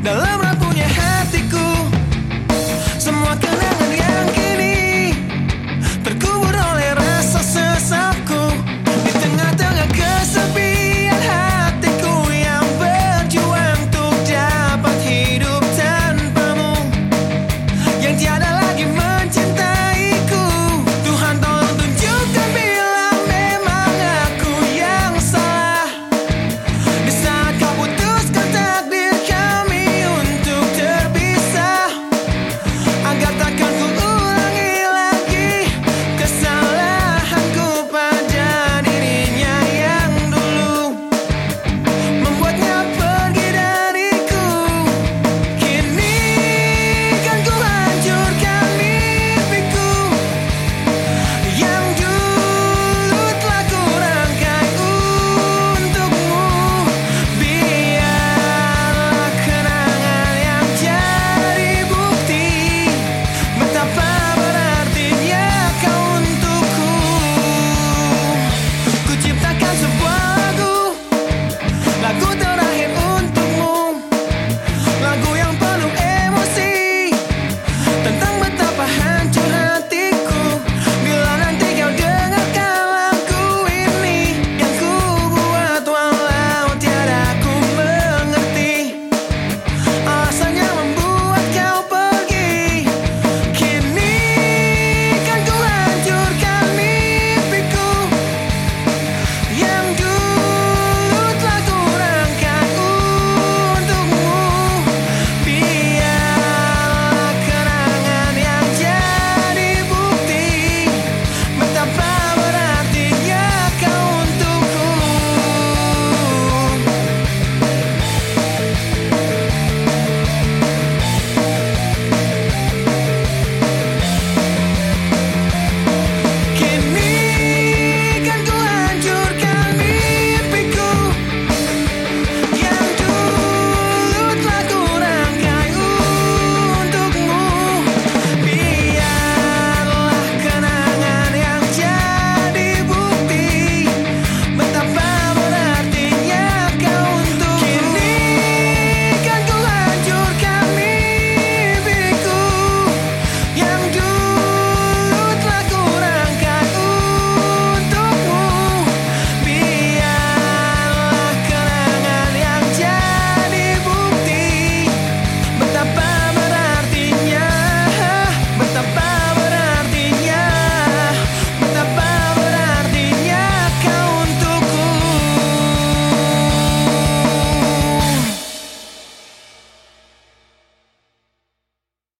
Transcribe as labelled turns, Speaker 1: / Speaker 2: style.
Speaker 1: Now